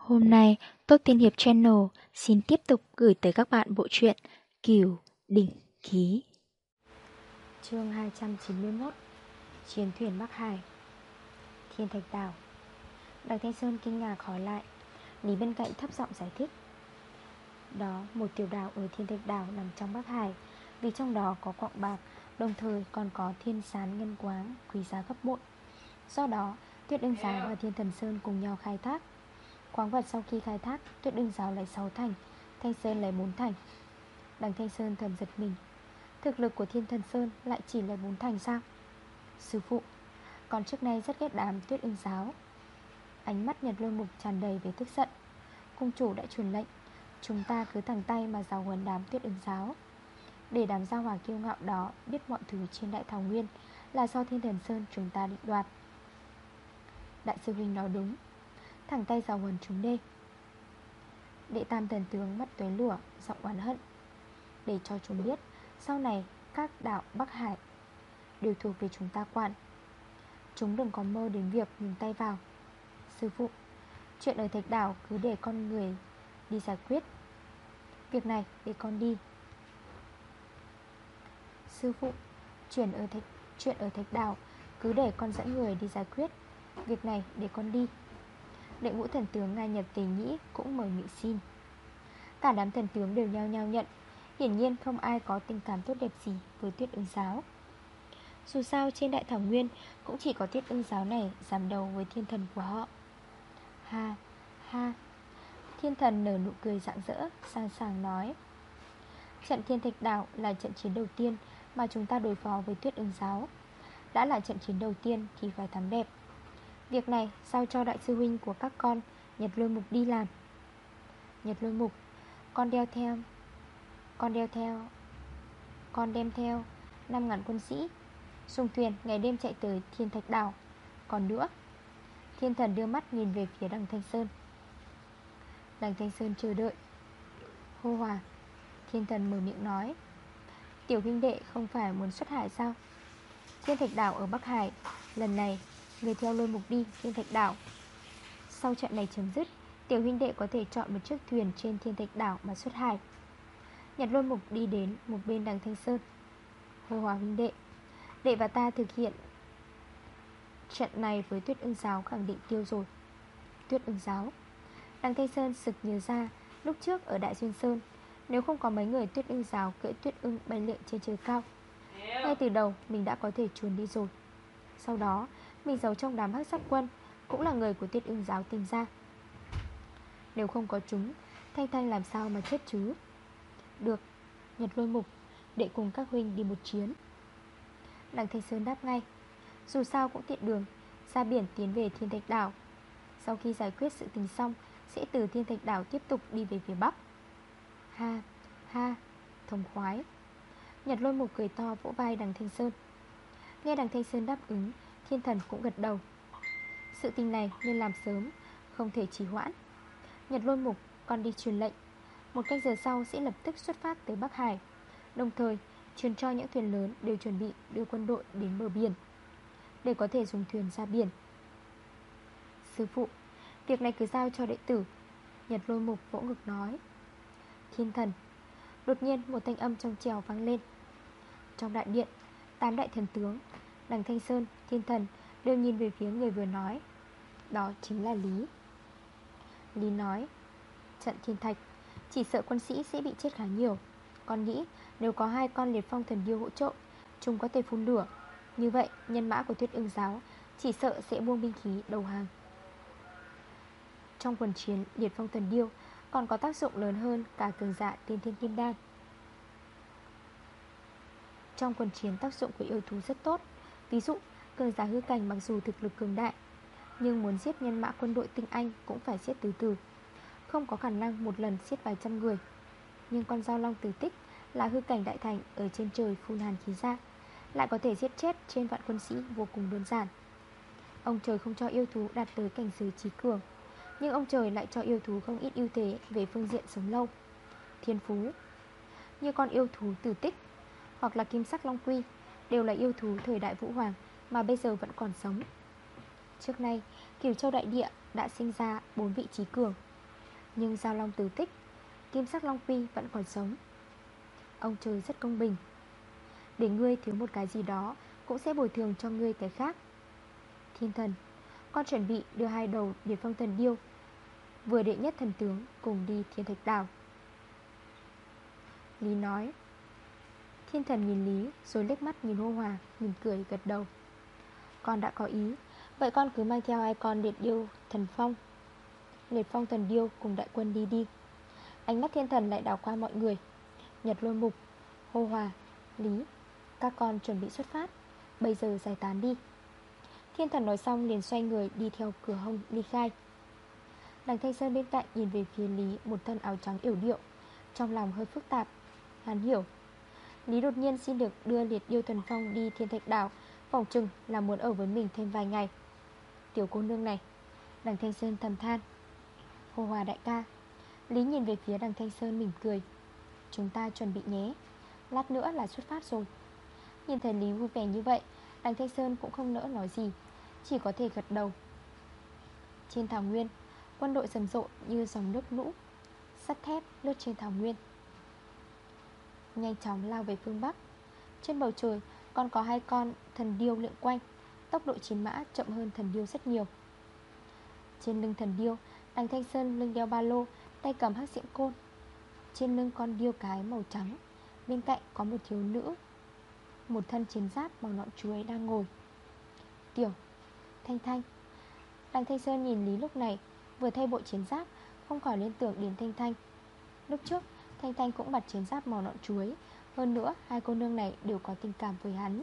Hôm nay, Tốt Tiên Hiệp Channel xin tiếp tục gửi tới các bạn bộ truyện Kiều Đỉnh Ký. Chương 291 Chiến thuyền Bắc Hải. Thiên Thạch Đảo. Đặng Thanh Sơn kinh ngạc hỏi lại Lý bên cạnh thấp giọng giải thích Đó một tiểu đảo ở Thiên Thạch Đảo nằm trong Bắc Hải Vì trong đó có quạng bạc Đồng thời còn có thiên sán ngân quáng Quý giá gấp bội. Do đó Tuyết Đơn Giá và Thiên Thần Sơn cùng nhau khai thác Khoáng vật sau khi khai thác, Tuyết đương giáo lấy 6 thành, Thanh Sơn lấy 4 thành. Đằng Thanh Sơn thầm giật mình. Thực lực của Thiên Thần Sơn lại chỉ lấy 4 thành sao? Sư phụ, Còn trước nay rất ghét đám tuyết ưng giáo. Ánh mắt Nhật lôi mục tràn đầy về tức giận. Cung chủ đã truyền lệnh, Chúng ta cứ thẳng tay mà giáo huấn đám tuyết ưng giáo. Để đám giao hòa kiêu ngạo đó Biết mọi thứ trên đại thảo nguyên Là do thiên thần sơn chúng ta định đoạt. Đại sư huynh nói đúng. Thẳng tay giáo huấn chúng đê Đệ tam thần tướng mắt tuế lửa Giọng oán hận. Để cho chúng biết Sau này các đảo Bắc Hải Đều thuộc về chúng ta quản. Chúng đừng có mơ đến việc nhìn tay vào. Sư phụ Chuyện ở thạch đảo cứ để con người đi giải quyết. Việc này để con đi. Sư phụ Chuyện ở thạch, chuyện ở thạch đảo Cứ để con dẫn người đi giải quyết. Việc này để con đi. Đệ ngũ thần tướng Nga Nhật Tề Nhĩ Cũng mời nghị xin. Cả đám thần tướng đều nhau nhau nhận. Hiển nhiên không ai có tình cảm tốt đẹp gì Với tuyết ứng giáo. Dù sao trên đại thảo nguyên Cũng chỉ có tuyết ưng giáo này Giảm đầu với thiên thần của họ. Ha ha. Thiên thần nở nụ cười rạng rỡ, Sang sàng nói. Trận thiên thạch đảo là trận chiến đầu tiên Mà chúng ta đối phó với tuyết ưng giáo. Đã là trận chiến đầu tiên Thì phải thắng đẹp. Việc này sao cho đại sư huynh của các con Nhật lôi mục đi làm? Nhật lôi mục, Con đeo theo, Con đeo theo, Con đem theo 5.000 quân sĩ Sùng thuyền ngày đêm chạy tới thiên thạch đảo. Còn nữa, Thiên thần đưa mắt nhìn về phía đằng Thanh Sơn. Đằng Thanh Sơn chờ đợi. Hô hòa, Thiên thần mở miệng nói, Tiểu huynh đệ không phải muốn xuất hải sao? Thiên thạch đảo ở Bắc Hải, Lần này Người theo lôi mục đi thiên thạch đảo. Sau trận này chấm dứt Tiểu huynh đệ có thể chọn một chiếc thuyền trên thiên thạch đảo mà xuất hải. Nhật lôi mục đi đến một bên đằng Thanh Sơn. Hô hòa huynh đệ Đệ và ta thực hiện Trận này với tuyết ưng giáo khẳng định tiêu rồi. Tuyết ưng giáo Đằng Thanh Sơn sực nhớ ra Lúc trước ở Đại Duyên Sơn Nếu không có mấy người tuyết ưng giáo cưỡi tuyết ưng bay lượn trên trời cao Ngay từ đầu mình đã có thể chuồn đi rồi. Sau đó mình giấu trong đám hắc sát quân Cũng là người của tiết ưng giáo tìm ra. Nếu không có chúng Thanh Thanh làm sao mà chết chứ? Được Nhật lôi mục Để cùng các huynh đi một chiến Đằng Thanh Sơn đáp ngay. Dù sao cũng tiện đường Ra biển tiến về Thiên Thạch Đảo. Sau khi giải quyết sự tình xong Sẽ từ Thiên Thạch Đảo tiếp tục đi về phía Bắc. Ha, ha, thông khoái. Nhật lôi mục cười to vỗ vai đằng Thanh Sơn. Nghe đằng Thanh Sơn đáp ứng Thiên thần cũng gật đầu. Sự tình này nên làm sớm, Không thể trì hoãn. Nhật lôi mục còn đi truyền lệnh. Một cách giờ sau sẽ lập tức xuất phát tới Bắc Hải, Đồng thời truyền cho những thuyền lớn đều chuẩn bị đưa quân đội đến bờ biển Để có thể dùng thuyền ra biển. Sư phụ, Việc này cứ giao cho đệ tử, Nhật lôi mục vỗ ngực nói. Thiên thần, Đột nhiên một thanh âm trong trèo vang lên. Trong đại điện, Tám đại thần tướng Đằng Thanh Sơn, Thiên Thần Đều nhìn về phía người vừa nói. Đó chính là Lý. Lý nói Trận thiên thạch Chỉ sợ quân sĩ sẽ bị chết khá nhiều. Con nghĩ nếu có hai con liệt phong thần điêu hỗ trợ Chúng có thể phun lửa. Như vậy nhân mã của tuyết ưng giáo Chỉ sợ sẽ buông binh khí đầu hàng. Trong quần chiến liệt phong thần điêu Còn có tác dụng lớn hơn cả cường dạ tiên thiên kim đan. Trong quần chiến tác dụng của yêu thú rất tốt. Ví dụ cường giả hư cảnh mặc dù thực lực cường đại, Nhưng muốn giết nhân mã quân đội tinh anh Cũng phải giết từ từ. Không có khả năng một lần giết vài trăm người. Nhưng con dao long tử tích Là hư cảnh đại thành ở trên trời phun hàn khí ra, Lại có thể giết chết trên vạn quân sĩ vô cùng đơn giản. Ông trời không cho yêu thú đạt tới cảnh giới trí cường, Nhưng ông trời lại cho yêu thú không ít ưu thế Về phương diện sống lâu. Thiên phú, Như con yêu thú tử tích Hoặc là kim sắc long quy Đều là yêu thú thời đại Vũ Hoàng, Mà bây giờ vẫn còn sống. Trước nay, Kiều Châu Đại Địa đã sinh ra bốn vị trí cường, Nhưng Giao Long tử tích, Kim sắc Long Phi vẫn còn sống. Ông trời rất công bình. Để ngươi thiếu một cái gì đó, Cũng sẽ bồi thường cho ngươi cái khác. Thiên thần, Con chuẩn bị đưa hai đầu Điệt phong thần điêu, Vừa đệ nhất thần tướng cùng đi thiên thạch đảo. Lý nói Thiên thần nhìn Lý, Rồi liếc mắt nhìn hô hòa Nhìn cười gật đầu. Con đã có ý, Vậy con cứ mang theo hai con liệt điêu, thần phong. Liệt phong, thần điêu cùng đại quân đi đi. Ánh mắt thiên thần lại đảo qua mọi người. Nhật lôi mục, Hô hòa, Lý, Các con chuẩn bị xuất phát, Bây giờ giải tán đi. Thiên thần nói xong liền xoay người đi theo cửa hông ly khai. Đằng Thanh Sơn bên cạnh nhìn về phía Lý Một thân áo trắng yểu điệu, Trong lòng hơi phức tạp. Hắn hiểu Lý đột nhiên xin được đưa liệt yêu thần phong đi thiên thạch đảo Phòng chừng là muốn ở với mình thêm vài ngày. Tiểu cô nương này, Đằng Thanh Sơn thầm than. Hồ Hòa đại ca, Lý nhìn về phía đằng Thanh Sơn mỉm cười. Chúng ta chuẩn bị nhé. Lát nữa là xuất phát rồi. Nhìn thấy Lý vui vẻ như vậy, Đằng Thanh Sơn cũng không nỡ nói gì, Chỉ có thể gật đầu. Trên thảo nguyên, Quân đội rầm rộ như dòng nước lũ, Sắt thép lướt trên thảo nguyên. Nhanh chóng lao về phương Bắc. Trên bầu trời, còn có hai con thần điêu lượn quanh. Tốc độ chiến mã chậm hơn thần điêu rất nhiều. Trên lưng thần điêu, Đằng Thanh Sơn lưng đeo ba lô, Tay cầm hắc diễm côn. Trên lưng con điêu cái màu trắng, Bên cạnh có một thiếu nữ, Một thân chiến giáp màu nọn chuối đang ngồi. Tiểu, Thanh Thanh. Đằng Thanh Sơn nhìn Lý lúc này, Vừa thay bộ chiến giáp, Không khỏi liên tưởng đến Thanh Thanh. Lúc trước Thanh Thanh cũng bật chiến giáp màu nọn chuối. Hơn nữa, hai cô nương này đều có tình cảm với hắn.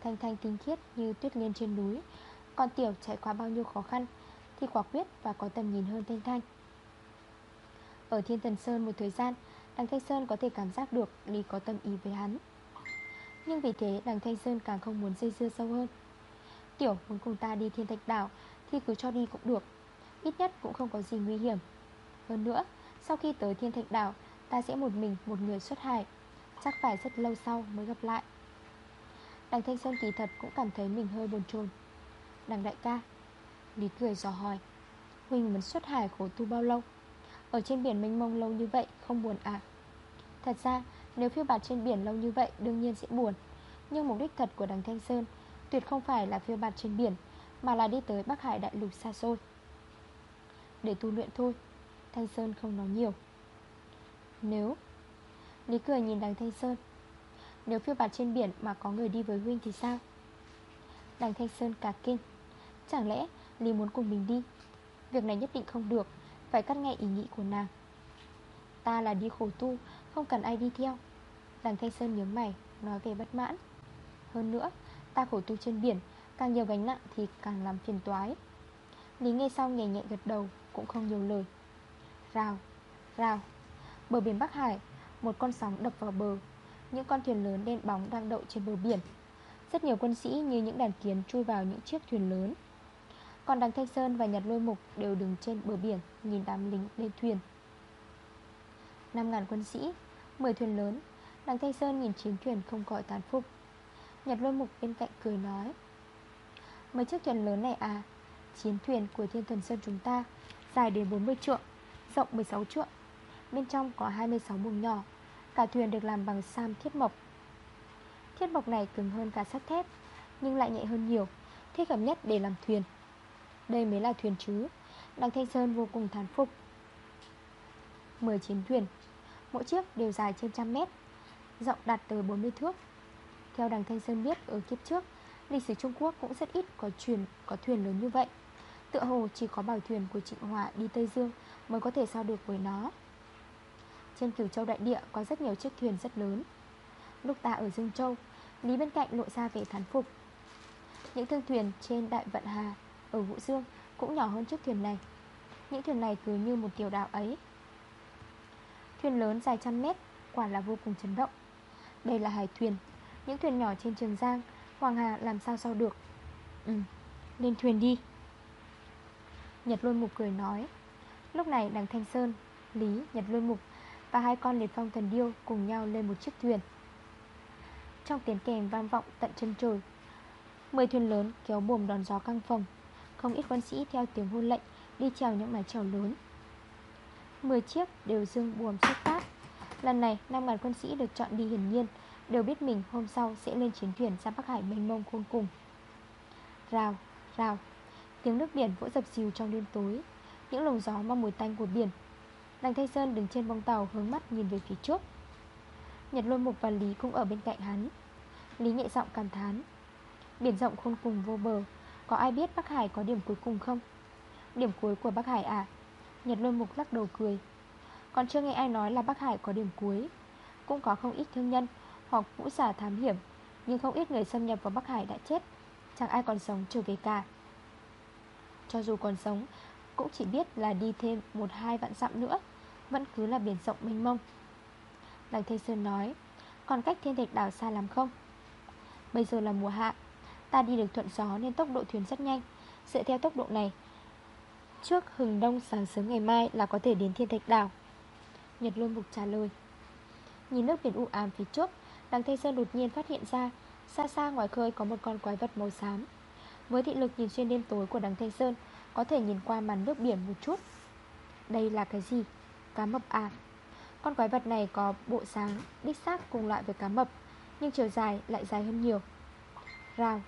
Thanh Thanh tinh khiết như tuyết liên trên núi. Còn Tiểu trải qua bao nhiêu khó khăn Thì quả quyết và có tầm nhìn hơn Thanh Thanh. Ở Thiên Thần Sơn một thời gian, Đằng Thanh Sơn có thể cảm giác được Lý có tâm ý với hắn. Nhưng vì thế, đằng Thanh Sơn càng không muốn dây dưa sâu hơn. Tiểu, muốn cùng ta đi thiên thạch đảo Thì cứ cho đi cũng được, Ít nhất cũng không có gì nguy hiểm. Hơn nữa sau khi tới thiên thạch đảo, Ta sẽ một mình một người xuất hải. Chắc phải rất lâu sau mới gặp lại. Đằng Thanh Sơn kỳ thật cũng cảm thấy mình hơi buồn chồn. Đằng đại ca, Lý cười dò hỏi, Huỳnh muốn xuất hải khổ tu bao lâu? Ở trên biển mênh mông lâu như vậy không buồn à? Thật ra, nếu phiêu bạt trên biển lâu như vậy đương nhiên sẽ buồn. Nhưng mục đích thật của đằng Thanh Sơn Tuyệt không phải là phiêu bạt trên biển, Mà là đi tới Bắc Hải đại lục xa xôi. Để tu luyện thôi. Thanh Sơn không nói nhiều. Nếu, Lý cười nhìn đằng Thanh Sơn. Nếu phiêu bạt trên biển mà có người đi với Huynh thì sao? Đằng Thanh Sơn cả kinh. Chẳng lẽ Lý muốn cùng mình đi? Việc này nhất định không được, Phải cắt ngay ý nghĩ của nàng. Ta là đi khổ tu, Không cần ai đi theo. Đằng Thanh Sơn nhớ mày, Nói về bất mãn. Hơn nữa, Ta khổ tu trên biển, Càng nhiều gánh nặng thì càng làm phiền toái. Lý nghe xong nhẹ nhẹ gật đầu, Cũng không nhiều lời. Rào, rào. Bờ biển Bắc Hải Một con sóng đập vào bờ. Những con thuyền lớn đen bóng đang đậu trên bờ biển. Rất nhiều quân sĩ như những đàn kiến chui vào những chiếc thuyền lớn. Còn đằng Thanh Sơn và Nhật Lôi Mục đều đứng trên bờ biển Nhìn đám lính lên thuyền. 5.000 quân sĩ 10 thuyền lớn Đằng Thanh Sơn nhìn chiến thuyền không gọi tán phục. Nhật Lôi Mục bên cạnh cười nói Mấy chiếc thuyền lớn này à Chiến thuyền của Thiên Thần Sơn chúng ta Dài đến 40 trượng. Rộng 16 trượng, Bên trong có 26 buồng nhỏ, Cả thuyền được làm bằng sam thiết mộc. Thiết mộc này cứng hơn cả sắt thép, Nhưng lại nhẹ hơn nhiều, Thích hợp nhất để làm thuyền. Đây mới là thuyền chứ Đằng Thanh Sơn vô cùng thán phục. 19 thuyền, Mỗi chiếc đều dài trên trăm mét, Rộng đạt tới 40 thước. Theo đằng Thanh Sơn biết, ở kiếp trước, Lịch sử Trung Quốc cũng rất ít có truyền có thuyền lớn như vậy. Tựa hồ chỉ có bảo thuyền của Trịnh Hòa đi Tây Dương Mới có thể sao được với nó. Trên cửu châu đại địa có rất nhiều chiếc thuyền rất lớn. Lúc ta ở Dương Châu Lý bên cạnh lộ ra vẻ thán phục. Những thương thuyền trên đại vận hà Ở Vũ Dương cũng nhỏ hơn chiếc thuyền này. Những thuyền này cứ như một tiểu đảo ấy. Thuyền lớn dài trăm mét Quả là vô cùng chấn động. Đây là hải thuyền. Những thuyền nhỏ trên Trường Giang Hoàng Hà làm sao sao được? Ừ, lên thuyền đi. Nhật Lôi Mục cười nói Lúc này đằng Thanh Sơn, Lý, Nhật Lôi Mục Và hai con liệt phong thần điêu cùng nhau lên một chiếc thuyền. Trong tiếng kèm vang vọng tận chân trời Mười thuyền lớn kéo buồm đòn gió căng phòng Không ít quân sĩ theo tiếng hôn lệnh Đi trèo những mái trèo lớn. 10 chiếc đều dương buồm xuất phát. Lần này 5.000 quân sĩ được chọn đi hiển nhiên Đều biết mình hôm sau sẽ lên chiến thuyền ra Bắc Hải mênh mông khôn cùng. Rào, rào Tiếng nước biển vỗ dập xìu trong đêm tối, Những lồng gió mang mùi tanh của biển. Đằng Thanh Sơn đứng trên bông tàu hướng mắt nhìn về phía trước. Nhật lôi mục và Lý cũng ở bên cạnh hắn. Lý nhẹ giọng cảm thán, Biển rộng khôn cùng vô bờ, Có ai biết Bắc Hải có điểm cuối cùng không? Điểm cuối của Bắc Hải à? Nhật lôi mục lắc đầu cười, Còn chưa nghe ai nói là Bắc Hải có điểm cuối. Cũng có không ít thương nhân Hoặc vũ giả thám hiểm, Nhưng không ít người xâm nhập vào Bắc Hải đã chết. Chẳng ai còn sống trở về cả. Cho dù còn sống, Cũng chỉ biết là đi thêm một hai vạn dặm nữa. Vẫn cứ là biển rộng mênh mông. Đằng Thanh Sơn nói, Còn cách thiên thạch đảo xa lắm không? Bây giờ là mùa hạ, Ta đi được thuận gió nên tốc độ thuyền rất nhanh. Dựa theo tốc độ này, Trước hừng đông sáng sớm ngày mai là có thể đến thiên thạch đảo. Nhật luôn mục trả lời, Nhìn nước biển u ám phía trước, Đằng Thanh Sơn đột nhiên phát hiện ra, Xa xa ngoài khơi có một con quái vật màu xám. Với thị lực nhìn xuyên đêm tối của đằng Thanh Sơn, Có thể nhìn qua màn nước biển một chút. Đây là cái gì? Cá mập à? Con quái vật này có bộ sáng Đích xác cùng loại với cá mập, Nhưng chiều dài lại dài hơn nhiều. Rào,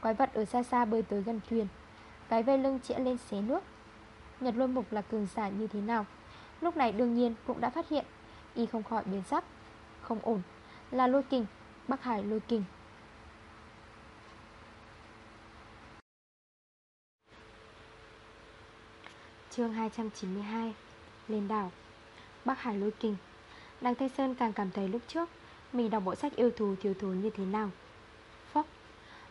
Quái vật ở xa xa bơi tới gần thuyền, Cái vây lưng chĩa lên xé nước. Nhật lôi mục là cường giả như thế nào? Lúc này đương nhiên cũng đã phát hiện, Y không khỏi biến sắc. Không ổn, Là lôi kình, Bắc Hải lôi kình. Chương 292 Lên đảo Bắc Hải lôi kình. Đăng Thanh Sơn càng cảm thấy lúc trước Mình đọc bộ sách yêu thù thiếu thốn như thế nào. Phốc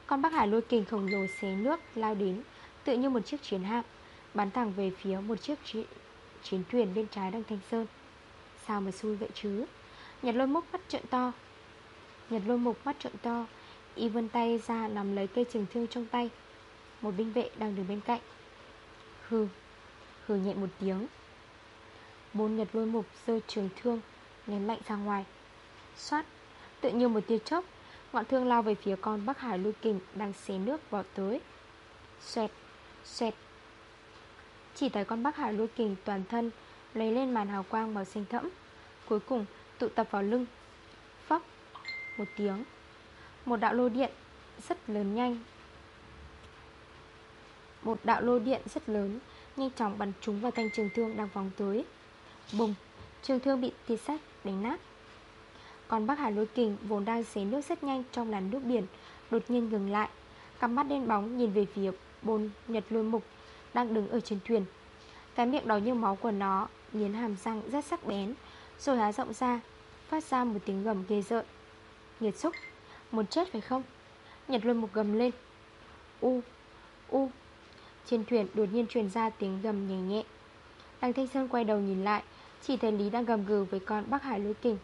Con Bắc Hải lôi kình khổng lồ xé nước lao đến Tự như một chiếc chiến hạm Bắn thẳng về phía một chiếc chiến, chiến thuyền bên trái Đăng Thanh Sơn. Sao mà xui vậy chứ? Nhật lôi mốc mắt trợn to. Nhật lôi mục mắt trợn to Y vươn tay ra nắm lấy cây trường thương trong tay. Một binh vệ đang đứng bên cạnh. Hừ Hừ nhẹ một tiếng. Bốn nhật lôi mục rơi trường thương, Ném mạnh ra ngoài. Xoát Tự như một tia chốc Ngọn thương lao về phía con Bắc Hải lôi kình Đang xé nước vào tới. Xoẹt Xoẹt. Chỉ thấy con Bắc Hải lôi kình toàn thân Lấy lên màn hào quang màu xanh thẫm, Cuối cùng tụ tập vào lưng. Phóc Một tiếng. Một đạo lô điện rất lớn nhanh. Một đạo lô điện rất lớn. Nhanh chóng bắn trúng vào thanh trường thương đang vòng tới. Bùng, Trường thương bị tia sắt đánh nát. Còn bác Hải lôi kình vốn đang xé nước rất nhanh trong làn nước biển, Đột nhiên ngừng lại. Cặp mắt đen bóng nhìn về phía bồn nhật lôi mục Đang đứng ở trên thuyền. Cái miệng đỏ như máu của nó Nghiến hàm răng rất sắc bén, Rồi há rộng ra, Phát ra một tiếng gầm ghê rợn. Nghiệt xúc, Muốn chết phải không? Nhật lôi mục gầm lên. U U trên thuyền đột nhiên truyền ra tiếng gầm nhẹ nhẹ. Đằng Thanh Sơn quay đầu nhìn lại, Chỉ thấy Lý đang gầm gừ với con Bắc Hải lôi kình.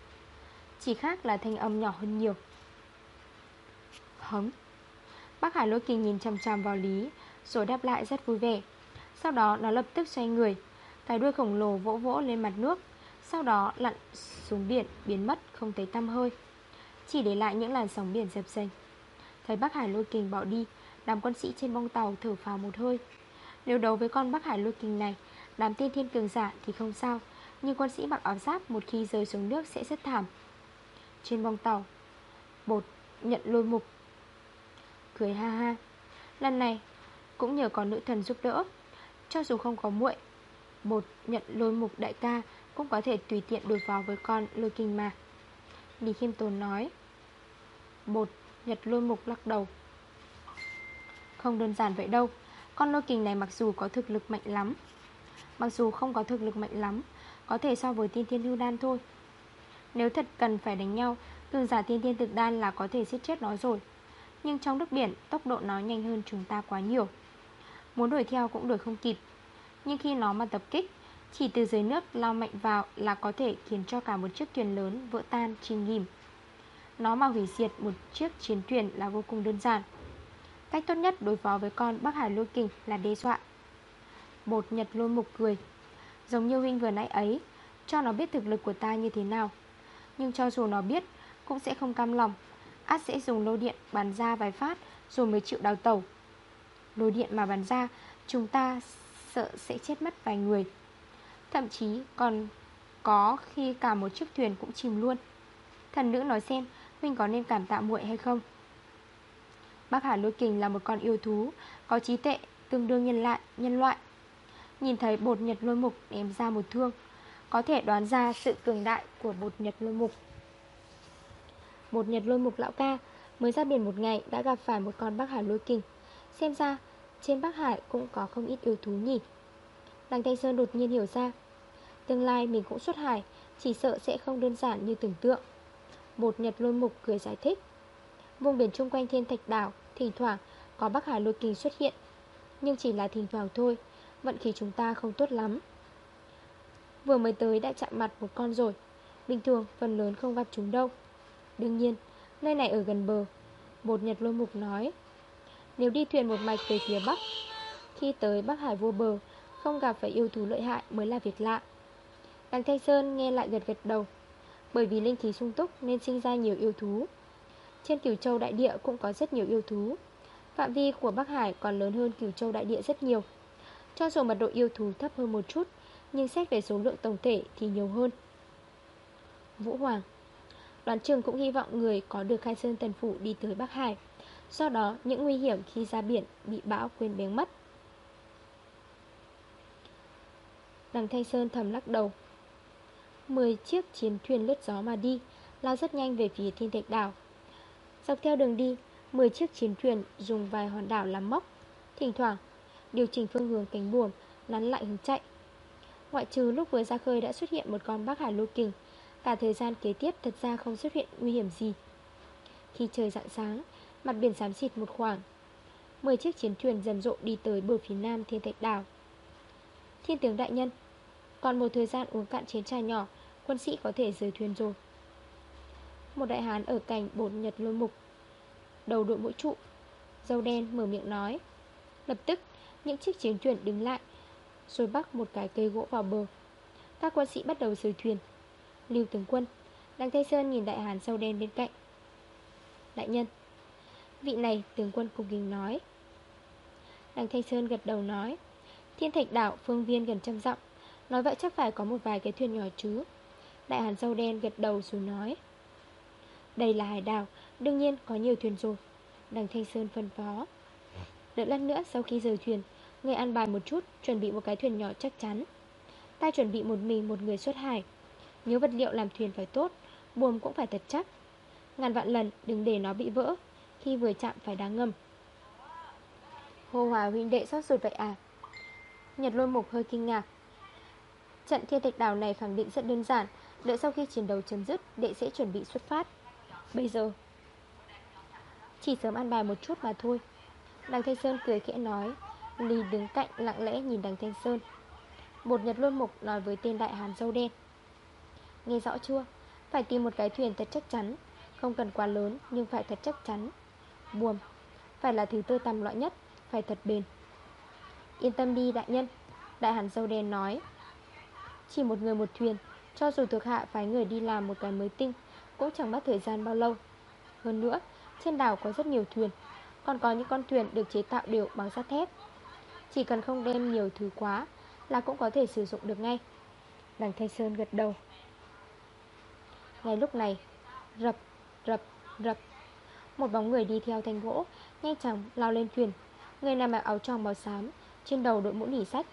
Chỉ khác là thanh âm nhỏ hơn nhiều. Hống. Bắc Hải lôi kình nhìn chằm chằm vào Lý, Rồi đáp lại rất vui vẻ. Sau đó nó lập tức xoay người, Cái đuôi khổng lồ vỗ vỗ lên mặt nước, Sau đó lặn xuống biển, Biến mất, không thấy tăm hơi. Chỉ để lại những làn sóng biển dẹp dềnh. Thấy Bắc Hải lôi kình bỏ đi Đám quân sĩ trên bong tàu thở phào một hơi. Nếu đấu với con Bắc Hải lôi kình này, Đám tiên thiên cường giả thì không sao, Nhưng quân sĩ mặc áo giáp một khi rơi xuống nước sẽ rất thảm. Trên bong tàu, Bột nhận lôi mục. Cười ha ha. Lần này, cũng nhờ có nữ thần giúp đỡ. Cho dù không có muội, Bột nhận lôi mục đại ca Cũng có thể tùy tiện đối phó với con lôi kinh mà. Lý Khiêm Tồn nói. Bột nhật lôi mục lắc đầu. Không đơn giản vậy đâu. Con lôi kình này mặc dù có thực lực mạnh lắm, Mặc dù không có thực lực mạnh lắm, Có thể so với tiên thiên hưu đan thôi. Nếu thật cần phải đánh nhau, Cường giả tiên thiên thực đan là có thể giết chết nó rồi. Nhưng trong nước biển, Tốc độ nó nhanh hơn chúng ta quá nhiều. Muốn đuổi theo cũng đuổi không kịp. Nhưng khi nó mà tập kích, Chỉ từ dưới nước lao mạnh vào Là có thể khiến cho cả một chiếc thuyền lớn Vỡ tan chìm nghỉm. Nó mà hủy diệt một chiếc chiến thuyền Là vô cùng đơn giản. Cách tốt nhất đối phó với con Bắc Hải lôi kình là đe dọa. Bột nhật lôi mục cười. Giống như huynh vừa nãy ấy, Cho nó biết thực lực của ta như thế nào. Nhưng cho dù nó biết, Cũng sẽ không cam lòng. Át sẽ dùng lô điện bắn ra vài phát Rồi mới chịu đào tẩu. Lô điện mà bắn ra, Chúng ta sợ sẽ chết mất vài người. Thậm chí còn có khi cả một chiếc thuyền cũng chìm luôn. Thần nữ nói xem, Huynh có nên cảm tạ muội hay không? Bác Hải Lôi Kình là một con yêu thú, Có trí tệ tương đương nhân loại nhân loại. Nhìn thấy bột nhật lôi mục ném ra một thương, Có thể đoán ra sự cường đại của bột nhật lôi mục. Bột nhật lôi mục lão ca Mới ra biển một ngày đã gặp phải một con bác hải lôi kình. Xem ra, trên Bắc Hải cũng có không ít yêu thú nhỉ. Đằng Thanh Sơn đột nhiên hiểu ra, Tương lai mình cũng xuất hải, Chỉ sợ sẽ không đơn giản như tưởng tượng. Bột nhật lôi mục cười giải thích. Vùng biển chung quanh thiên thạch đảo, Thỉnh thoảng có Bắc Hải lôi kỳ xuất hiện, Nhưng chỉ là thỉnh thoảng thôi, Vận khí chúng ta không tốt lắm. Vừa mới tới đã chạm mặt một con rồi, Bình thường phần lớn không gặp chúng đâu. Đương nhiên, Nơi này ở gần bờ Bột Nhật Lôi Mục nói, Nếu đi thuyền một mạch về phía Bắc, Khi tới Bắc Hải vô bờ, Không gặp phải yêu thú lợi hại mới là việc lạ. Đằng Thanh Sơn nghe lại gật gật đầu, Bởi vì linh khí sung túc Nên sinh ra nhiều yêu thú. Trên Cửu Châu Đại Địa cũng có rất nhiều yêu thú. Phạm vi của Bắc Hải còn lớn hơn Cửu Châu Đại Địa rất nhiều. Cho dù mật độ yêu thú thấp hơn một chút, Nhưng xét về số lượng tổng thể thì nhiều hơn. Vũ Hoàng. Đoàn trường cũng hy vọng người có được khai sơn tần phủ đi tới Bắc Hải. Do đó, những nguy hiểm khi ra biển bị bão quên biến mất. Đằng Thanh Sơn thầm lắc đầu. 10 chiếc chiến thuyền lướt gió mà đi, Lao rất nhanh về phía thiên thạch đảo. Dọc theo đường đi 10 chiếc chiến thuyền dùng vài hòn đảo làm mốc Thỉnh thoảng, Điều chỉnh phương hướng cánh buồm Nắn lại hướng chạy. Ngoại trừ lúc vừa ra khơi đã xuất hiện một con bác hải lôi kình, Cả thời gian kế tiếp thật ra không xuất hiện nguy hiểm gì. Khi trời rạng sáng, Mặt biển xám xịt một khoảng 10 chiếc chiến thuyền rầm rộ đi tới bờ phía nam thiên thạch đảo. Thiên tướng đại nhân, Còn một thời gian uống cạn chén trà nhỏ, Quân sĩ có thể rời thuyền rồi. Một đại hán ở cạnh bột nhật lôi mục Đầu đội mũi trụ. Dâu đen mở miệng nói. Lập tức, những chiếc chiến thuyền đứng lại, Rồi bắt một cái cây gỗ vào bờ. Các quân sĩ bắt đầu rời thuyền. Lưu tướng quân Đăng Tây Sơn nhìn đại hàn sâu đen bên cạnh. Đại nhân, Vị này, tướng quân cùng kính nói. Đăng Thanh Sơn gật đầu nói. Thiên thạch đảo phương viên gần trăm dặm, Nói vậy chắc phải có một vài cái thuyền nhỏ chứ. Đại hàn sâu đen gật đầu rồi nói. Đây là hải đảo Đương nhiên, có nhiều thuyền rồi. Đằng Thanh Sơn phân phó. Đợi lát nữa, sau khi rời thuyền, Người ăn bài một chút, Chuẩn bị một cái thuyền nhỏ chắc chắn. Ta chuẩn bị một mình một người xuất hải. Nhớ vật liệu làm thuyền phải tốt, Buồm cũng phải thật chắc. Ngàn vạn lần, đừng để nó bị vỡ, Khi vừa chạm phải đá ngầm. Hồ Hòa huynh đệ sót ruột vậy à? Nhật lôi mục hơi kinh ngạc. Trận thiên thạch đảo này khẳng định rất đơn giản, Đợi sau khi chiến đấu chấm dứt, Đệ sẽ chuẩn bị xuất phát. Bây giờ chỉ sớm ăn bài một chút mà thôi. Đằng Thanh Sơn cười khẽ nói Ly đứng cạnh lặng lẽ nhìn đằng Thanh Sơn. Một nhật luôn mục nói với tên đại hàn dâu đen. Nghe rõ chưa? Phải tìm một cái thuyền thật chắc chắn. Không cần quá lớn, nhưng phải thật chắc chắn. Buồm, Phải là thứ tơ tầm loại nhất, Phải thật bền. Yên tâm đi, đại nhân. Đại hàn dâu đen nói, Chỉ một người một thuyền, Cho dù thuộc hạ phải người đi làm một cái mới tinh, Cũng chẳng mất thời gian bao lâu. Hơn nữa trên đảo có rất nhiều thuyền Còn có những con thuyền được chế tạo đều bằng sắt thép. Chỉ cần không đem nhiều thứ quá Là cũng có thể sử dụng được ngay. Đằng Thanh Sơn gật đầu. Ngay lúc này Rập, rập, rập. Một bóng người đi theo thanh gỗ Nhanh chóng lao lên thuyền. Người này mặc áo tròn màu xám Trên đầu đội mũ nỉ sách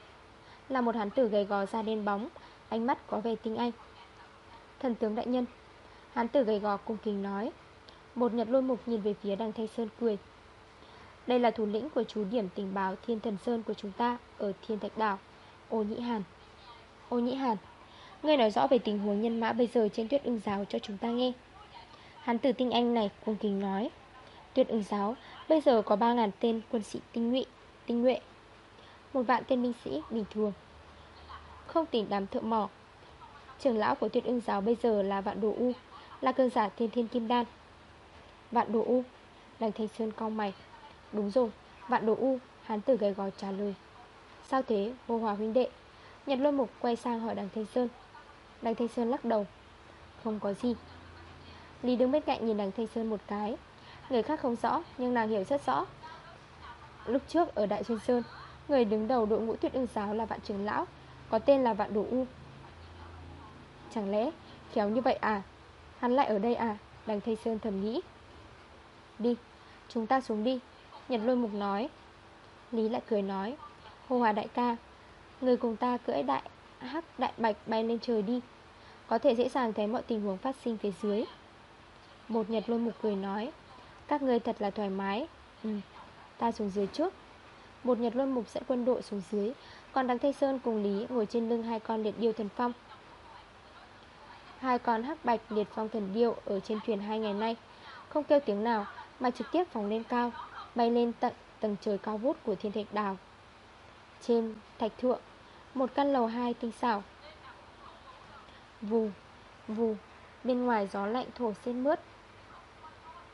Là một hán tử gầy gò da đen bóng Ánh mắt có vẻ tinh anh. Thần tướng đại nhân Hán tử gầy gò cung kính nói. Một nhật lôi mục nhìn về phía đằng Thanh Sơn cười. Đây là thủ lĩnh của chú điểm tình báo Thiên Thần Sơn của chúng ta Ở Thiên Thạch Đảo Ô Nhĩ Hàn. Ô Nhĩ Hàn Ngươi nói rõ về tình huống nhân mã bây giờ trên tuyết ưng giáo cho chúng ta nghe. Hắn tử tinh anh này cung kính nói Tuyết ưng giáo bây giờ có 3.000 tên quân sĩ tinh nhuệ, tinh nhuệ Một vạn tên binh sĩ bình thường. Không tỉnh đám thợ mỏ. Trưởng lão của tuyết ưng giáo bây giờ là vạn đồ U Là cơn giả thiên thiên kim đan. Vạn đồ U. Đằng Thanh Sơn cong mày. Đúng rồi, vạn đồ U Hán tử gầy gò trả lời. Sao thế, vô hòa huynh đệ? Nhật lôi mục quay sang hỏi đằng Thanh Sơn. Đằng Thanh Sơn lắc đầu. Không có gì. Lý đứng bên cạnh nhìn đằng Thanh Sơn một cái. Người khác không rõ nhưng nàng hiểu rất rõ. Lúc trước ở Đại Xuyên Sơn Người đứng đầu đội ngũ tuyệt ưng giáo là vạn trưởng lão Có tên là Vạn Đồ U. Chẳng lẽ khéo như vậy à? Hắn lại ở đây à? Đằng Thanh Sơn thầm nghĩ. Đi, chúng ta xuống đi. Nhật lôi mục nói. Lý lại cười nói. Hồ Hòa đại ca, Người cùng ta cưỡi đại hắc đại bạch bay lên trời đi. Có thể dễ dàng thấy mọi tình huống phát sinh phía dưới. Một Nhật lôi mục cười nói. Các người thật là thoải mái. Ừ Ta xuống dưới trước. Một Nhật lôi mục sẽ quân đội xuống dưới. Còn đằng Tây Sơn cùng Lý ngồi trên lưng hai con liệt điêu thần phong. Hai con hắc bạch liệt phong thần điêu Ở trên thuyền hai ngày nay. Không kêu tiếng nào mà trực tiếp phóng lên cao Bay lên tận tầng trời cao vút của thiên thạch đào. Trên thạch thượng Một căn lầu hai tinh xảo. Vù, vù Bên ngoài gió lạnh thổi xên mướt.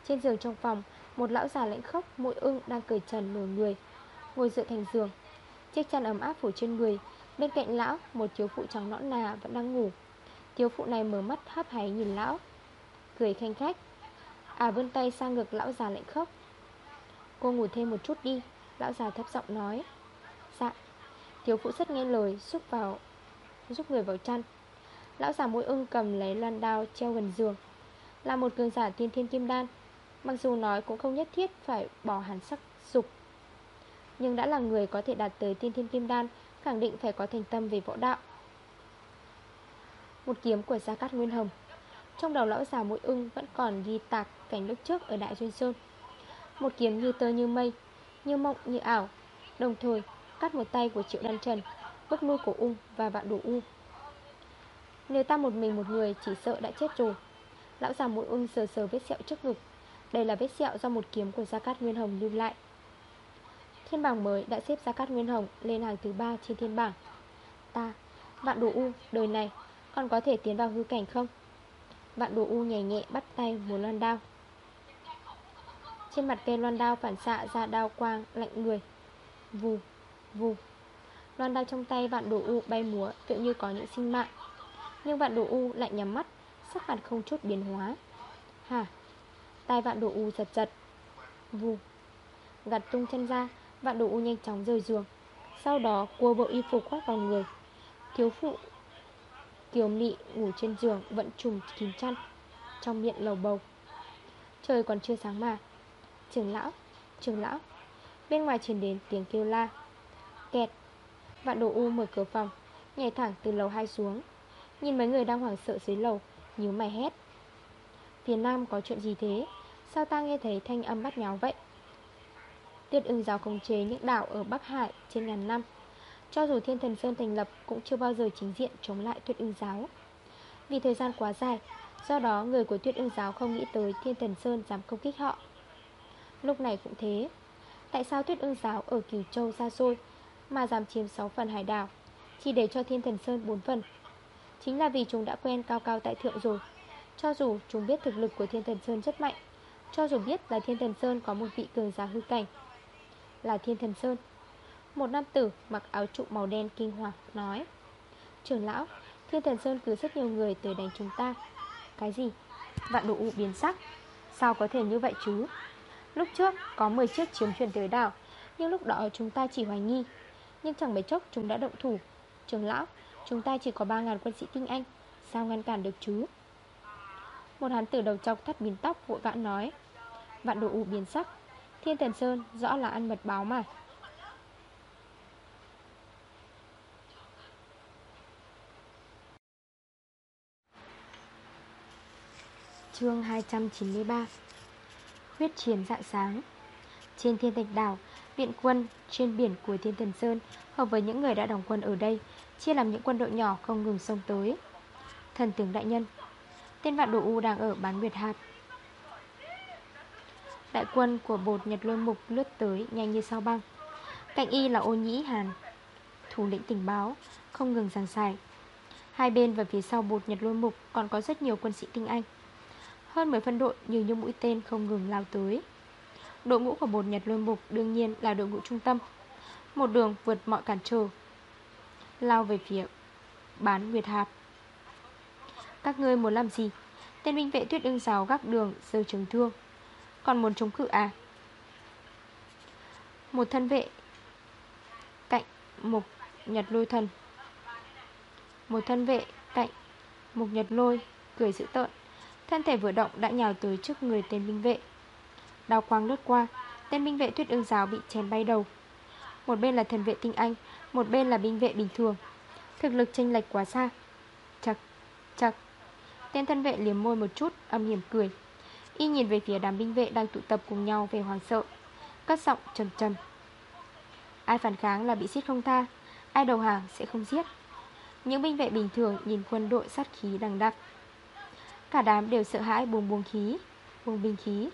Trên giường trong phòng Một lão già lạnh khốc mũi ưng đang cởi trần nửa người Ngồi dựa thành giường. Chiếc chăn ấm áp phủ trên người Bên cạnh lão một thiếu phụ trắng nõn nà vẫn đang ngủ. Thiếu phụ này mở mắt hấp háy nhìn lão Cười khanh khách. À vươn tay sang ngực lão già lạnh khốc Cô ngủ thêm một chút đi, Lão già thấp giọng nói. Dạ. Thiếu phụ rất nghe lời, xúc vào, Giúp người vào chăn. Lão già mũi ưng cầm lấy loan đao treo gần giường. Là một cường giả tiên thiên kim đan, Mặc dù nói cũng không nhất thiết Phải bỏ hẳn sắc dục. Nhưng đã là người có thể đạt tới tiên thiên kim đan, Khẳng định phải có thành tâm về võ đạo. Một kiếm của Gia Cát Nguyên Hồng. Trong đầu lão già mũi ưng Vẫn còn ghi tạc cảnh lúc trước ở Đại Duyên Sơn. Một kiếm như tơ như mây Như mộng như ảo. Đồng thời cắt một tay của Triệu Đan Trần Bức nuôi của ung và vạn đủ u. Nếu ta một mình một người Chỉ sợ đã chết rồi Lão già mũi ung sờ sờ vết sẹo trước ngực. Đây là vết sẹo do một kiếm của Gia Cát Nguyên Hồng lưu lại. Thiên bảng mới đã xếp Gia Cát Nguyên Hồng Lên hàng thứ 3 trên thiên bảng. Ta, vạn đồ u, đời này Còn có thể tiến vào hư cảnh không? Vạn đồ u nhẹ nhẹ bắt tay muốn loan đao. Trên mặt cây loan đao phản xạ ra đao quang lạnh người. Vù, vù. Loan đao trong tay vạn đồ u bay múa tựa như có những sinh mạng. Nhưng vạn đồ u lại nhắm mắt Sắc mặt không chút biến hóa. Hả Tai vạn đồ u giật giật. Vù Gặt tung chân ra Vạn đồ u nhanh chóng rời giường. Sau đó cua bộ y phục khoác vào người. Thiếu phụ Kiều mị ngủ trên giường Vẫn trùng kín chăn Trong miệng lầu bầu. Trời còn chưa sáng mà Trường lão, trường lão. Bên ngoài truyền đến tiếng kêu la. Kẹt. Vạn đồ u mở cửa phòng Nhảy thẳng từ lầu 2 xuống. Nhìn mấy người đang hoảng sợ dưới lầu Nhíu mày hét. Phía nam có chuyện gì thế? Sao ta nghe thấy thanh âm bắt nháo vậy? Tuyết ưng giáo khống chế những đảo ở Bắc Hải trên ngàn năm. Cho dù Thiên Thần Sơn thành lập cũng chưa bao giờ chính diện chống lại tuyết ưng giáo. Vì thời gian quá dài Do đó người của tuyết ưng giáo không nghĩ tới Thiên Thần Sơn dám công kích họ. Lúc này cũng thế. Tại sao tuyết ưng giáo ở Kiều Châu xa xôi Mà giảm chiếm 6 phần hải đảo, Chỉ để cho Thiên Thần Sơn 4 phần? Chính là vì chúng đã quen cao cao tại thượng rồi. Cho dù chúng biết thực lực của Thiên Thần Sơn rất mạnh, Cho dù biết là Thiên Thần Sơn có một vị cường giả hư cảnh, Là Thiên Thần Sơn, Một nam tử mặc áo trụ màu đen kinh hoàng nói, Trưởng lão, Thiên Thần Sơn cử rất nhiều người tới đánh chúng ta. Cái gì? Vạn độ u biến sắc? Sao có thể như vậy chứ? Lúc trước, có 10 chiếc chiếm thuyền tới đảo Nhưng lúc đó chúng ta chỉ hoài nghi. Nhưng chẳng mấy chốc, chúng đã động thủ. Trường lão, Chúng ta chỉ có 3.000 quân sĩ tinh anh, Sao ngăn cản được chứ? Một hán tử đầu chọc thắt biến tóc, vội vã nói, Vạn đồ ủ biến sắc, Thiên Thần Sơn rõ là ăn mật báo mà. Chương 293 Huyết chiến dạng sáng. Trên thiên thạch đảo, Viện quân trên biển của Thiên Thần Sơn Hợp với những người đã đóng quân ở đây, Chia làm những quân đội nhỏ không ngừng xông tới. Thần tướng đại nhân, Tên vạn đồ U đang ở bán nguyệt hạt. Đại quân của bột Nhật Lôi Mục lướt tới nhanh như sao băng. Cạnh y là ô nhĩ hàn, Thủ lĩnh tình báo, Không ngừng giảng xài Hai bên và phía sau bột Nhật Lôi Mục Còn có rất nhiều quân sĩ tinh anh. Hơn 10 phân đội như như mũi tên không ngừng lao tới. Đội ngũ của bột Nhật Lôi Mục Đương nhiên là đội ngũ trung tâm. Một đường vượt mọi cản trở. Lao về phía bán Nguyệt Hạp. Các ngươi muốn làm gì? Tên binh vệ tuyết ưng giáo gác đường Sơ trường thương. Còn muốn chống cự à? Một thân vệ Cạnh mục nhật lôi thần. Một thân vệ cạnh Mục nhật lôi Cười dữ tợn. Thân thể vừa động đã nhào tới trước người tên binh vệ. Đào quang lướt qua Tên binh vệ tuyết ương giáo bị chèn bay đầu. Một bên là thần vệ tinh anh Một bên là binh vệ bình thường. Thực lực chênh lệch quá xa. Chật, chật. Tên thân vệ liếm môi một chút, âm hiểm cười. Y nhìn về phía đám binh vệ đang tụ tập cùng nhau về hoàng sợ. Cất giọng trầm trầm. Ai phản kháng là bị giết không tha Ai đầu hàng sẽ không giết. Những binh vệ bình thường nhìn quân đội sát khí đằng đặc Cả đám đều sợ hãi buông buông khí Buông binh khí.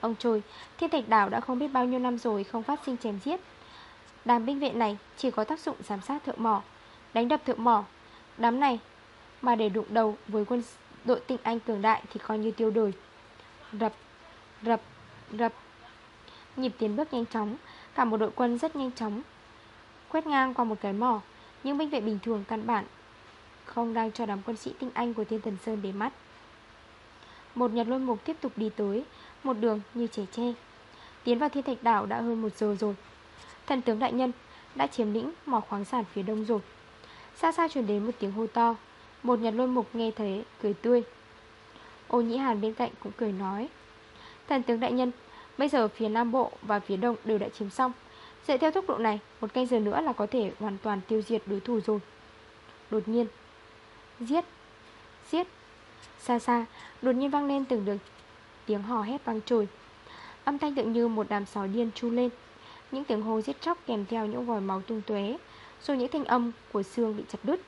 Ông trời, thiên thạch đảo đã không biết bao nhiêu năm rồi không phát sinh chém giết. Đám binh vệ này chỉ có tác dụng giám sát thợ mỏ Đánh đập thợ mỏ. Đám này mà để đụng đầu với quân đội tinh Anh cường đại thì coi như tiêu đời. Rập, rập, rập. Nhịp tiến bước nhanh chóng Cả một đội quân rất nhanh chóng Quét ngang qua một cái mỏ. Nhưng binh vệ bình thường căn bản Không đang cho đám quân sĩ tinh Anh của Thiên Thần Sơn để mắt. Một nhật lôi mục tiếp tục đi tới, Một đường như trẻ tre. Tiến vào thiên thạch đảo đã hơn một giờ rồi. Thần tướng đại nhân đã chiếm lĩnh mỏ khoáng sản phía đông rồi. Xa xa chuyển đến một tiếng hô to, Một nhật lôi mục nghe thấy cười tươi. Ô Nhĩ Hàn bên cạnh cũng cười nói, Thần tướng đại nhân, Bây giờ phía Nam Bộ và phía Đông đều đã chiếm xong. Dựa theo tốc độ này, Một canh giờ nữa là có thể hoàn toàn tiêu diệt đối thủ rồi. Đột nhiên, Giết Giết Xa xa, Đột nhiên vang lên từng được, tiếng hò hét vang trồi. Âm thanh tượng như một đám sói điên chu lên. Những tiếng hô giết chóc kèm theo những vòi máu tung tuế Rồi những thanh âm của xương bị chặt đứt.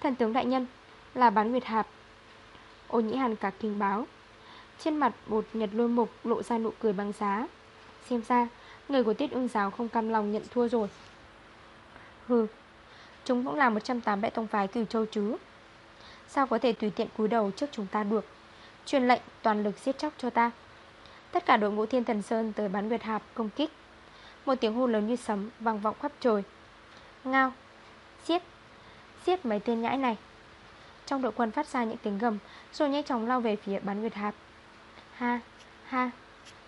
Thần tướng đại nhân, Là bán nguyệt hạp. Ô nhĩ hàn cả kinh báo. Trên mặt bột nhật lôi mục lộ ra nụ cười băng giá. Xem ra, Người của tiết ưng giáo không cam lòng nhận thua rồi. Hừ, Chúng cũng là 187 tông phái cửu châu chứ. Sao có thể tùy tiện cúi đầu trước chúng ta được? Truyền lệnh, toàn lực giết chóc cho ta. Tất cả đội ngũ thiên thần sơn tới bán Nguyệt Hạp công kích. Một tiếng hô lớn như sấm, vang vọng khắp trời. Ngao! Giết! Giết mấy tên nhãi này! Trong đội quân phát ra những tiếng gầm, Rồi nhanh chóng lao về phía bán Nguyệt Hạp. Ha Ha!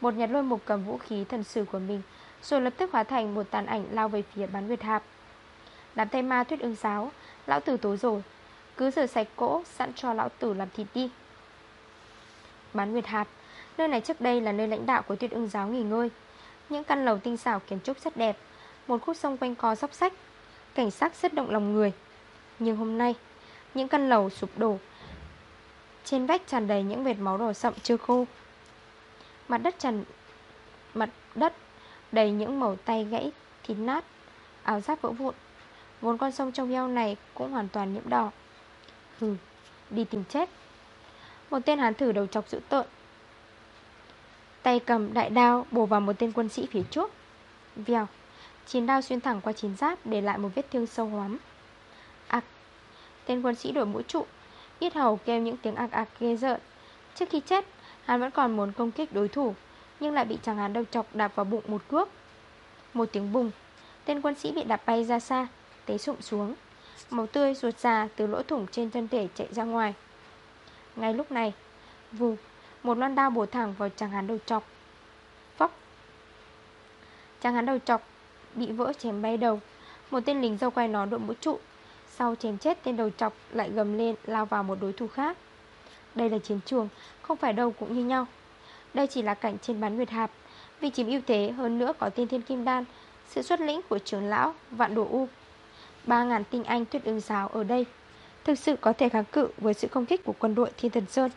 Một nhật lôi mục cầm vũ khí thần sử của mình, Rồi lập tức hóa thành một tàn ảnh lao về phía bán Nguyệt Hạp. Đám tay ma tuyết ưng giáo, Lão tử tối rồi. Cứ rửa sạch cỗ, sẵn cho lão tử làm thịt đi. Bán Nguyệt Hạp Nơi này trước đây là nơi lãnh đạo của tuyết ưng giáo nghỉ ngơi. Những căn lầu tinh xảo kiến trúc rất đẹp, Một khúc sông quanh co sóc sách, Cảnh sắc rất động lòng người. Nhưng hôm nay, Những căn lầu sụp đổ, Trên vách tràn đầy những vệt máu đỏ sậm chưa khô. Mặt đất tràn, Mặt đất Đầy những màu tay gãy, thịt nát, Áo giáp vỡ vụn. Vốn con sông trong veo này cũng hoàn toàn nhiễm đỏ. Hừ Đi tìm chết. Một tên hán thử đầu chọc dữ tợn. Tay cầm đại đao bổ vào một tên quân sĩ phía trước. Vèo, Chiến đao xuyên thẳng qua chiến giáp Để lại một vết thương sâu hoắm. Ác Tên quân sĩ đổi mũi trụ, Ít hầu kêu những tiếng ạc ạc ghê rợn. Trước khi chết, Hắn vẫn còn muốn công kích đối thủ, Nhưng lại bị chàng Hán đầu chọc đạp vào bụng một cước. Một tiếng bùng, Tên quân sĩ bị đạp bay ra xa Tế sụm xuống. Máu tươi ruột già từ lỗ thủng trên thân thể chạy ra ngoài. Ngay lúc này, Vù, Một loan đao bổ thẳng vào chàng hắn đầu chọc. Phóc! Chàng hắn đầu chọc Bị vỡ chém bay đầu. Một tên lính dâu quay nó đội mũ trụ, Sau chém chết tên đầu chọc lại gầm lên Lao vào một đối thủ khác. Đây là chiến trường, Không phải đâu cũng như nhau. Đây chỉ là cảnh trên bán nguyệt hạp Vì chiếm ưu thế hơn nữa có tên thiên kim đan, Sự xuất lĩnh của trưởng lão Vạn đồ u. 3.000 tinh anh tuyết ưng giáo ở đây. Thực sự có thể kháng cự với sự công kích của quân đội Thiên Thần Sơn.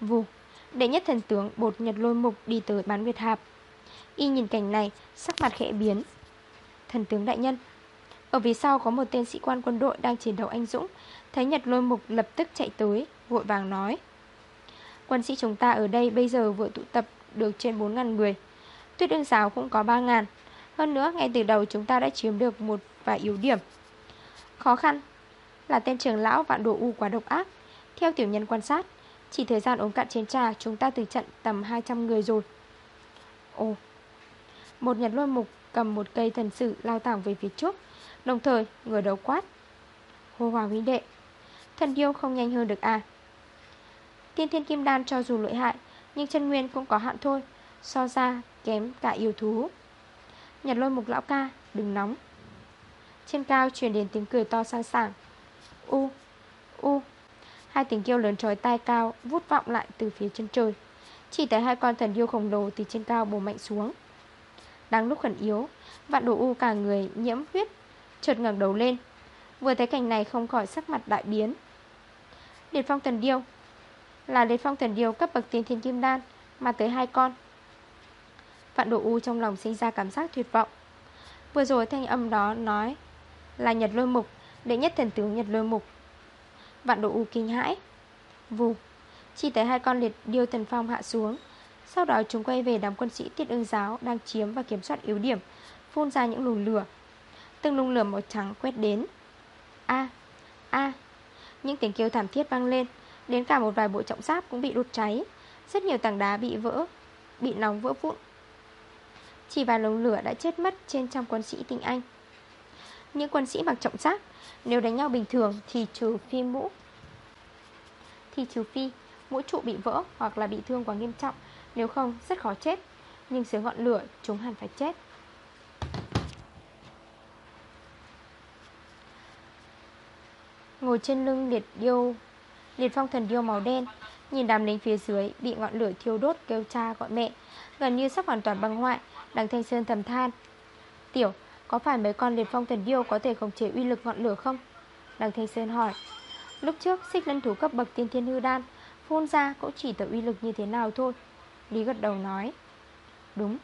Vù, Đệ nhất thần tướng bột nhật lôi mục đi tới bán Việt Hạp. Y nhìn cảnh này, Sắc mặt khẽ biến. Thần tướng đại nhân, Ở phía sau có một tên sĩ quan quân đội đang chiến đấu anh Dũng. Thấy nhật lôi mục lập tức chạy tới, Vội vàng nói. Quân sĩ chúng ta ở đây bây giờ vừa tụ tập được trên 4.000 người. Tuyết ưng giáo cũng có 3.000 Hơn nữa, ngay từ đầu chúng ta đã chiếm được một và yếu điểm. Khó khăn là tên trưởng lão vạn đồ u quá độc ác. Theo tiểu nhân quan sát, Chỉ thời gian uống cạn chén trà, Chúng ta từ trận tầm 200 người rồi. Ồ, Một nhật lôi mục cầm một cây thần sử Lao thẳng về phía trước, Đồng thời người đầu quát. Hô hoàng huynh đệ Thần điêu không nhanh hơn được à? Tiên thiên kim đan cho dù lợi hại, Nhưng chân nguyên cũng có hạn thôi, So ra kém cả yêu thú. Nhật lôi mục lão ca, Đừng nóng. Trên cao truyền đến tiếng cười to sang sảng. U, u. Hai tiếng kêu lớn trói tai cao Vút vọng lại từ phía chân trời. Chỉ thấy hai con thần yêu khổng lồ từ trên cao bổ mạnh xuống. Đang lúc khẩn yếu Vạn đồ u cả người nhiễm huyết Chợt ngẩng đầu lên. Vừa thấy cảnh này không khỏi sắc mặt đại biến. Liệt phong thần điêu. Là liệt phong thần điêu cấp bậc tiên thiên kim đan Mà tới hai con. Vạn đồ u trong lòng sinh ra cảm giác tuyệt vọng. Vừa rồi thanh âm đó nói là nhật lôi mục, Đệ nhất thần tướng nhật lôi mục. Vạn độ u kinh hãi. Vù Chỉ thấy hai con liệt điêu thần phong hạ xuống. Sau đó chúng quay về đám quân sĩ tiết ưng giáo Đang chiếm và kiểm soát yếu điểm, Phun ra những lùn lửa. Từng lùn lửa màu trắng quét đến. A A, Những tiếng kêu thảm thiết vang lên, Đến cả một vài bộ trọng giáp cũng bị đốt cháy. Rất nhiều tảng đá bị vỡ, Bị nóng vỡ vụn. Chỉ vài lồng lửa đã chết mất trên trăm quân sĩ tinh anh. Những quân sĩ mặc trọng giáp. Nếu đánh nhau bình thường thì trừ phi mũ, Thì trừ phi Mũi trụ bị vỡ hoặc là bị thương quá nghiêm trọng. Nếu không, rất khó chết. Nhưng dưới ngọn lửa, chúng hẳn phải chết. Ngồi trên lưng liệt điêu, Liệt phong thần điêu màu đen, Nhìn đám lính phía dưới bị ngọn lửa thiêu đốt kêu cha gọi mẹ, Gần như sắp hoàn toàn băng hoại, Đằng Thanh Sơn thầm than. Tiểu có phải mấy con liệt phong thần điêu có thể khống chế uy lực ngọn lửa không? Đằng Thanh Sơn hỏi. Lúc trước, xích lân thú cấp bậc tiên thiên hư đan, Phun ra cũng chỉ tới uy lực như thế nào thôi. Lý gật đầu nói. Đúng.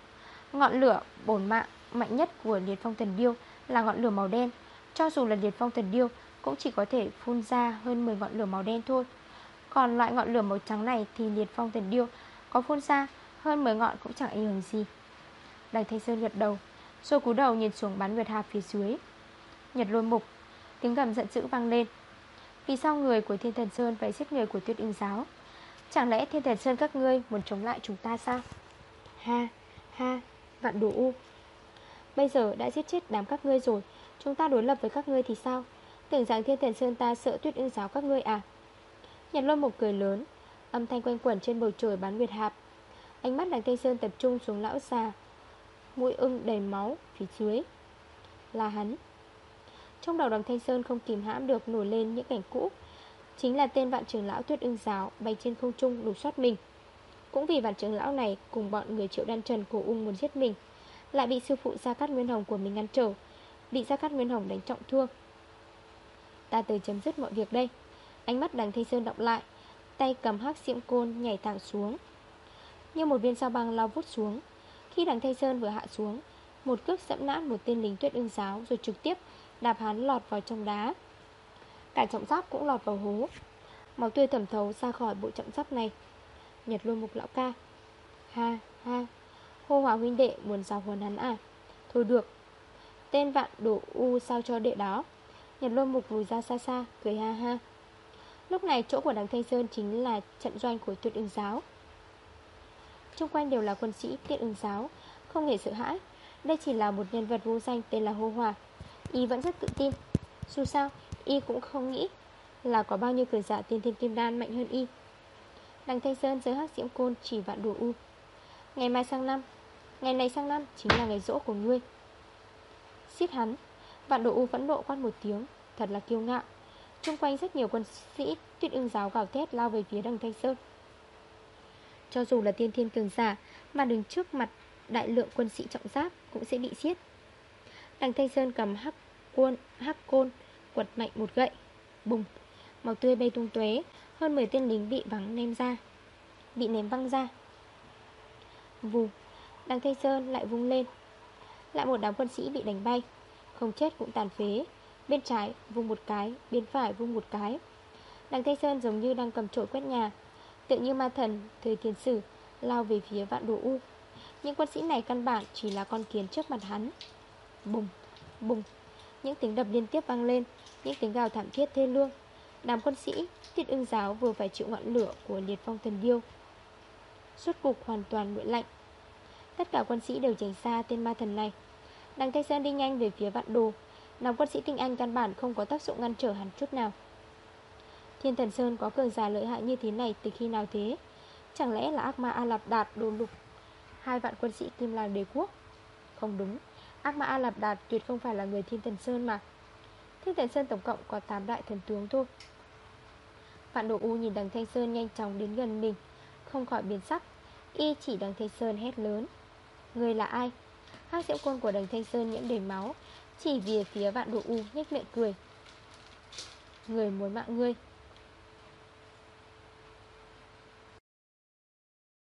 Ngọn lửa bổn mạng mạnh nhất của liệt phong thần điêu Là ngọn lửa màu đen. Cho dù là liệt phong thần điêu Cũng chỉ có thể phun ra hơn 10 ngọn lửa màu đen thôi. Còn loại ngọn lửa màu trắng này Thì liệt phong thần điêu Có phun ra hơn 10 ngọn cũng chẳng ảnh hưởng gì. Đằng Thanh Sơn gật đầu rồi cú đầu nhìn xuống bán nguyệt hạp phía dưới. Nhật lôi mục, Tiếng gầm giận dữ vang lên. Vì sao người của thiên thần Sơn phải giết người của tuyết ưng giáo? Chẳng lẽ thiên thần Sơn các ngươi Muốn chống lại chúng ta sao? Ha ha, Vạn đồ u. Bây giờ đã giết chết đám các ngươi rồi, Chúng ta đối lập với các ngươi thì sao? Tưởng rằng thiên thần Sơn ta sợ tuyết ưng giáo các ngươi à? Nhật lôi mục cười lớn, Âm thanh quanh quẩn trên bầu trời bán nguyệt hạp Ánh mắt đằng Thanh Sơn tập trung xuống lão già. Mũi ưng đầy máu phía dưới Là hắn. Trong đầu đằng Thanh Sơn không kìm hãm được nổi lên những cảnh cũ. Chính là tên vạn trưởng lão tuyết ưng giáo Bay trên không trung đủ soát mình. Cũng vì vạn trưởng lão này cùng bọn người triệu đan trần cổ ung muốn giết mình, Lại bị sư phụ Gia Cát Nguyên Hồng của mình ngăn trở, Bị Gia Cát Nguyên Hồng đánh trọng thương. Ta từ chấm dứt mọi việc đây. Ánh mắt đằng Thanh Sơn động lại, Tay cầm hắc diễm côn nhảy thẳng xuống. Như một viên sao băng lao vút xuống khi đằng Thanh Sơn vừa hạ xuống, Một cước dẫm nát một tên lính tuyết ưng giáo Rồi trực tiếp đạp hắn lọt vào trong đá. Cả trọng giáp cũng lọt vào hố. Máu tươi thẩm thấu ra khỏi bộ trọng giáp này. Nhật luôn mục lão ca. Ha ha. Hô hòa huynh đệ muốn giáo huấn hắn à? Thôi được. Tên vạn đổ u sao cho đệ đó. Nhật lôi mục lùi ra xa xa, Cười ha ha. Lúc này chỗ của đằng Thanh Sơn chính là trận doanh của tuyệt ưng giáo Trung quanh đều là quân sĩ tiện ứng giáo, Không hề sợ hãi. Đây chỉ là một nhân vật vô danh tên là Hô Hòa. Y vẫn rất tự tin. Dù sao, Y cũng không nghĩ Là có bao nhiêu cường giả tiên thiên kim đan mạnh hơn Y. Đằng Thanh Sơn giới hắc diễm côn chỉ vạn đùa u. Ngày mai sang năm, Ngày này sang năm chính là ngày rỗ của ngươi. Xiết hắn, Vạn đồ u vẫn nộ quát một tiếng, Thật là kiêu ngạo. Trung quanh rất nhiều quân sĩ tuyết ưng giáo gào thét lao về phía đằng Thanh Sơn cho dù là tiên thiên cường giả Mà đứng trước mặt đại lượng quân sĩ trọng giáp Cũng sẽ bị giết. Đằng Thanh Sơn cầm hắc côn, hắc côn Quật mạnh một gậy Bùng Màu tươi bay tung tuế Hơn 10 tên lính bị vắng ném ra Bị ném văng ra. Vù Đằng Thanh Sơn lại vung lên. Lại một đám quân sĩ bị đánh bay Không chết cũng tàn phế. Bên trái vung một cái Bên phải vung một cái. Đằng Thanh Sơn giống như đang cầm trội quét nhà Tự như ma thần thời tiền sử Lao về phía vạn đồ u. Những quân sĩ này căn bản chỉ là con kiến trước mặt hắn. Bùng, bùng. Những tiếng đập liên tiếp vang lên Những tiếng gào thảm thiết thê lương. Đám quân sĩ, tiết ưng giáo vừa phải chịu ngọn lửa của liệt phong thần điêu. Suốt cục hoàn toàn nguội lạnh. Tất cả quân sĩ đều tránh xa tên ma thần này. Đằng Thanh Sơn đi nhanh về phía vạn đồ. Đám quân sĩ tinh anh căn bản không có tác dụng ngăn trở hắn chút nào. Thiên Thần Sơn có cường giả lợi hại như thế này từ khi nào thế? Chẳng lẽ là ác ma A Lạp Đạt đồ lục Hai vạn quân sĩ kim Lan đế quốc? Không đúng, Ác ma A Lạp Đạt tuyệt không phải là người Thiên Thần Sơn mà. Thiên Thần Sơn tổng cộng có 8 đại thần tướng thôi. Vạn Đồ U nhìn đằng Thanh Sơn nhanh chóng đến gần mình, Không khỏi biến sắc. Y chỉ đằng Thanh Sơn hét lớn. Người là ai? Hác diễm quân của đằng Thanh Sơn nhiễm đầy máu, Chỉ về phía vạn đồ U nhếch miệng cười. Người muốn mạng ngươi.